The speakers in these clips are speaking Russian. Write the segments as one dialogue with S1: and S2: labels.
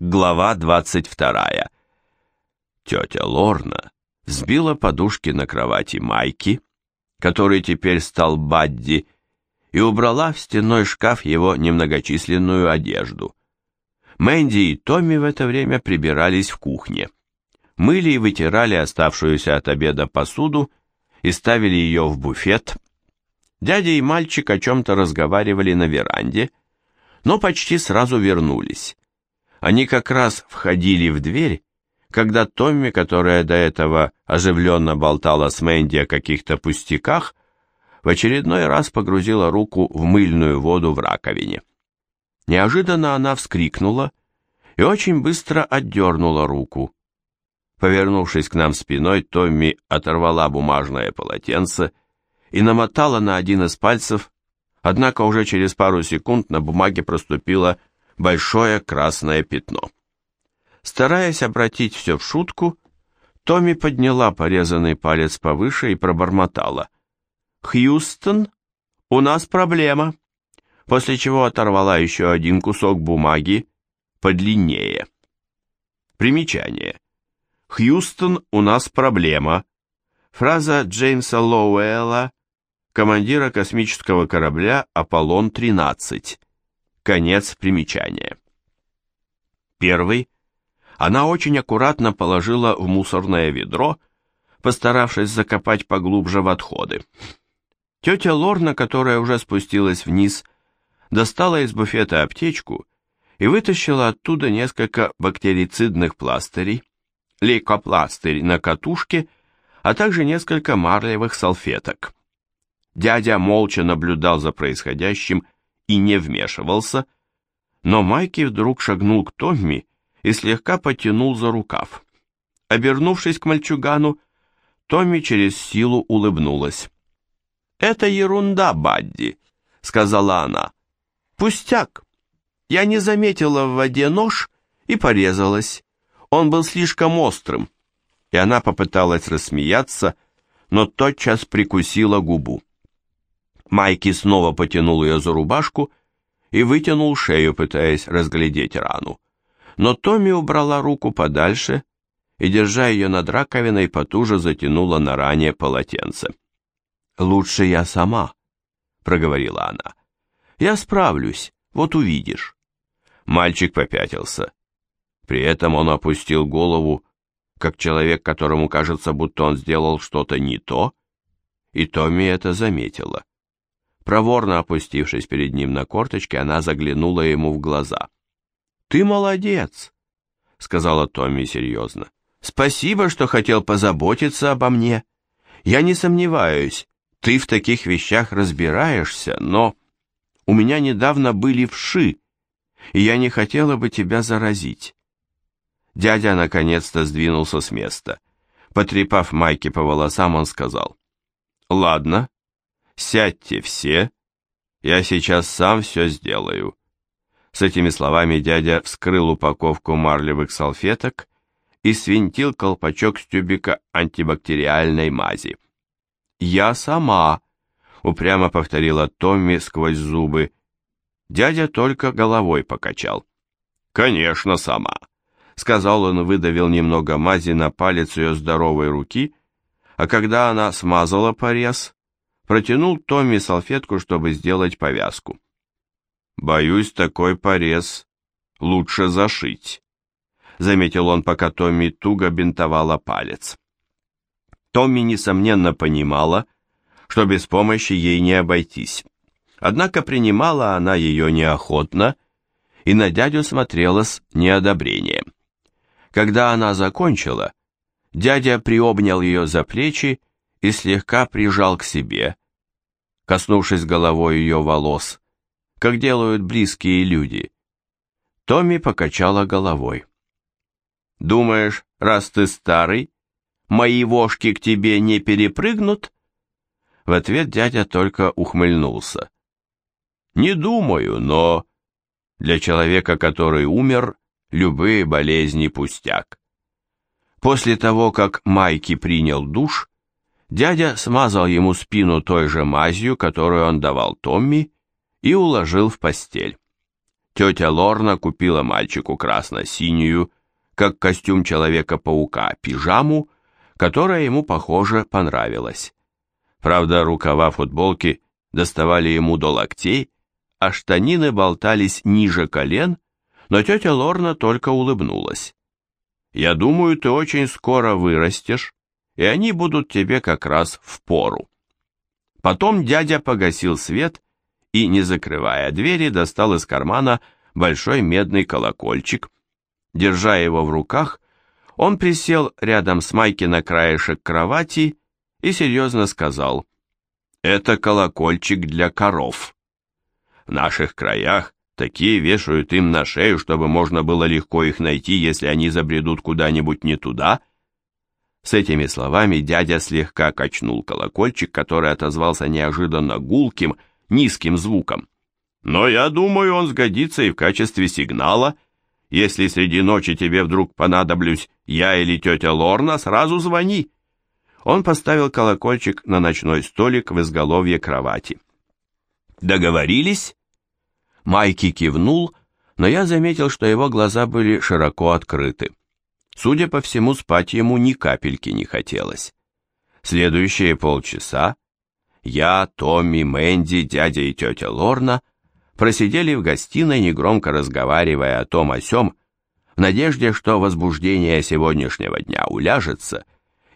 S1: Глава 22. Тетя Лорна сбила подушки на кровати Майки, который теперь стал Бадди, и убрала в стенной шкаф его немногочисленную одежду. Мэнди и Томми в это время прибирались в кухне. Мыли и вытирали оставшуюся от обеда посуду и ставили ее в буфет. Дядя и мальчик о чем-то разговаривали на веранде, но почти сразу вернулись. Они как раз входили в дверь, когда Томми, которая до этого оживленно болтала с Мэнди о каких-то пустяках, в очередной раз погрузила руку в мыльную воду в раковине. Неожиданно она вскрикнула и очень быстро отдернула руку. Повернувшись к нам спиной, Томми оторвала бумажное полотенце и намотала на один из пальцев, однако уже через пару секунд на бумаге проступило большое красное пятно. Стараясь обратить все в шутку, Томми подняла порезанный палец повыше и пробормотала. «Хьюстон, у нас проблема», после чего оторвала еще один кусок бумаги подлиннее. Примечание. «Хьюстон, у нас проблема». Фраза Джеймса Лоуэлла, командира космического корабля «Аполлон-13». Конец примечания. Первый она очень аккуратно положила в мусорное ведро, постаравшись закопать поглубже в отходы. Тетя Лорна, которая уже спустилась вниз, достала из буфета аптечку и вытащила оттуда несколько бактерицидных пластырей, лейкопластырь на катушке, а также несколько марлевых салфеток. Дядя молча наблюдал за происходящим и не вмешивался, но Майки вдруг шагнул к Томми и слегка потянул за рукав. Обернувшись к мальчугану, Томми через силу улыбнулась. «Это ерунда, Бадди», — сказала она. «Пустяк. Я не заметила в воде нож и порезалась. Он был слишком острым». И она попыталась рассмеяться, но тотчас прикусила губу. Майки снова потянул ее за рубашку и вытянул шею, пытаясь разглядеть рану. Но Томми убрала руку подальше и, держа ее над раковиной, потуже затянула на ране полотенце. «Лучше я сама», — проговорила она. «Я справлюсь, вот увидишь». Мальчик попятился. При этом он опустил голову, как человек, которому кажется, будто он сделал что-то не то, и Томми это заметила. Проворно опустившись перед ним на корточки, она заглянула ему в глаза. «Ты молодец», — сказала Томми серьезно. «Спасибо, что хотел позаботиться обо мне. Я не сомневаюсь, ты в таких вещах разбираешься, но у меня недавно были вши, и я не хотела бы тебя заразить». Дядя наконец-то сдвинулся с места. Потрепав Майки по волосам, он сказал, «Ладно, сядьте все, я сейчас сам все сделаю». С этими словами дядя вскрыл упаковку марлевых салфеток и свинтил колпачок с тюбика антибактериальной мази. «Я сама», — упрямо повторила Томми сквозь зубы. Дядя только головой покачал. «Конечно, сама», — сказал он выдавил немного мази на палец ее здоровой руки, а когда она смазала порез, протянул Томми салфетку, чтобы сделать повязку. «Боюсь, такой порез лучше зашить», — заметил он, пока Томми туго бинтовала палец. Томми, несомненно, понимала, что без помощи ей не обойтись. Однако принимала она ее неохотно и на дядю смотрела с неодобрением. Когда она закончила, дядя приобнял ее за плечи и слегка прижал к себе, коснувшись головой ее волос, как делают близкие люди. Томми покачала головой. «Думаешь, раз ты старый, мои вошки к тебе не перепрыгнут?» В ответ дядя только ухмыльнулся. «Не думаю, но для человека, который умер, любые болезни пустяк». После того, как Майки принял душ, Дядя смазал ему спину той же мазью, которую он давал Томми, и уложил в постель. Тетя Лорна купила мальчику красно-синюю, как костюм Человека-паука, пижаму, которая ему, похоже, понравилась. Правда, рукава футболки доставали ему до локтей, а штанины болтались ниже колен, но тетя Лорна только улыбнулась. «Я думаю, ты очень скоро вырастешь, и они будут тебе как раз в пору». Потом дядя погасил свет и, не закрывая двери, достал из кармана большой медный колокольчик. Держа его в руках, он присел рядом с Майки на краешек кровати и серьезно сказал, «Это колокольчик для коров. В наших краях такие вешают им на шею, чтобы можно было легко их найти, если они забредут куда-нибудь не туда». С этими словами дядя слегка качнул колокольчик, который отозвался неожиданно гулким, низким звуком. «Но я думаю, он сгодится и в качестве сигнала. Если среди ночи тебе вдруг понадоблюсь я или тетя Лорна, сразу звони». Он поставил колокольчик на ночной столик в изголовье кровати. «Договорились?» Майки кивнул, но я заметил, что его глаза были широко открыты. Судя по всему, спать ему ни капельки не хотелось. Следующие полчаса я, Томми, Мэнди, дядя и тетя Лорна просидели в гостиной, негромко разговаривая о том о сём, в надежде, что возбуждение сегодняшнего дня уляжется,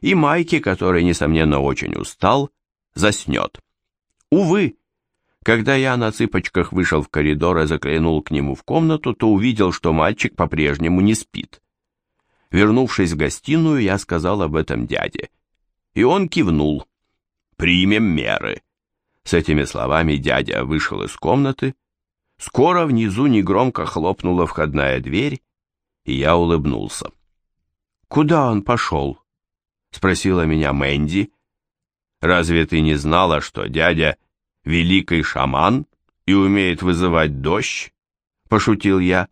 S1: и Майки, который, несомненно, очень устал, заснет. Увы, когда я на цыпочках вышел в коридор и заглянул к нему в комнату, то увидел, что мальчик по-прежнему не спит. Вернувшись в гостиную, я сказал об этом дяде. И он кивнул. «Примем меры». С этими словами дядя вышел из комнаты. Скоро внизу негромко хлопнула входная дверь, и я улыбнулся. «Куда он пошел?» — спросила меня Мэнди. «Разве ты не знала, что дядя — великий шаман и умеет вызывать дождь?» — пошутил я.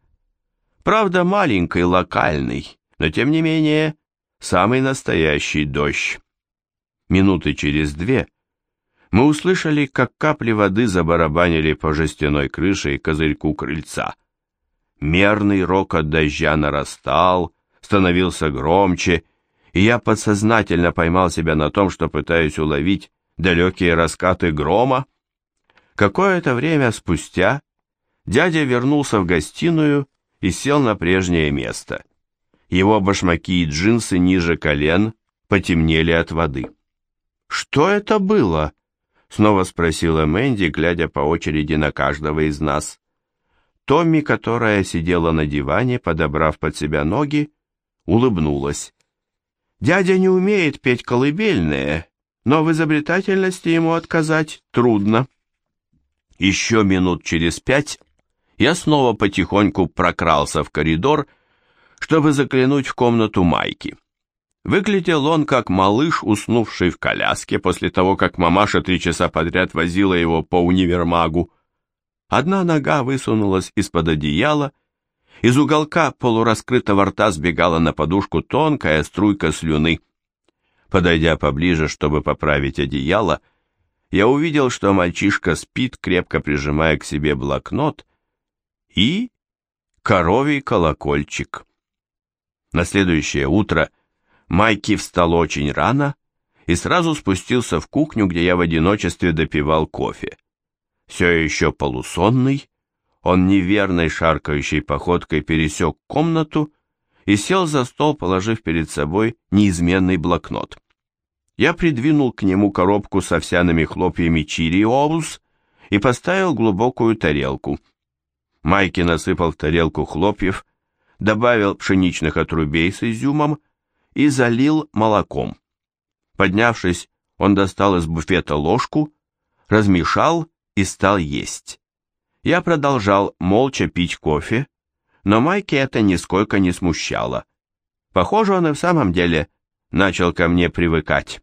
S1: «Правда, маленький, локальный» но тем не менее самый настоящий дождь. Минуты через две мы услышали, как капли воды забарабанили по жестяной крыше и козырьку крыльца. Мерный рокот дождя нарастал, становился громче, и я подсознательно поймал себя на том, что пытаюсь уловить далекие раскаты грома. Какое-то время спустя дядя вернулся в гостиную и сел на прежнее место. Его башмаки и джинсы ниже колен потемнели от воды. «Что это было?» — снова спросила Мэнди, глядя по очереди на каждого из нас. Томми, которая сидела на диване, подобрав под себя ноги, улыбнулась. «Дядя не умеет петь колыбельные, но в изобретательности ему отказать трудно». Еще минут через пять я снова потихоньку прокрался в коридор чтобы заглянуть в комнату Майки. Выглядел он как малыш, уснувший в коляске после того, как мамаша три часа подряд возила его по универмагу. Одна нога высунулась из-под одеяла, из уголка полураскрытого рта сбегала на подушку тонкая струйка слюны. Подойдя поближе, чтобы поправить одеяло, я увидел, что мальчишка спит, крепко прижимая к себе блокнот и коровий колокольчик. На следующее утро Майки встал очень рано и сразу спустился в кухню, где я в одиночестве допивал кофе. Все еще полусонный, он неверной шаркающей походкой пересек комнату и сел за стол, положив перед собой неизменный блокнот. Я придвинул к нему коробку с овсяными хлопьями чириоус и поставил глубокую тарелку. Майки насыпал в тарелку хлопьев добавил пшеничных отрубей с изюмом и залил молоком. Поднявшись, он достал из буфета ложку, размешал и стал есть. Я продолжал молча пить кофе, но Майки это нисколько не смущало. Похоже, он и в самом деле начал ко мне привыкать.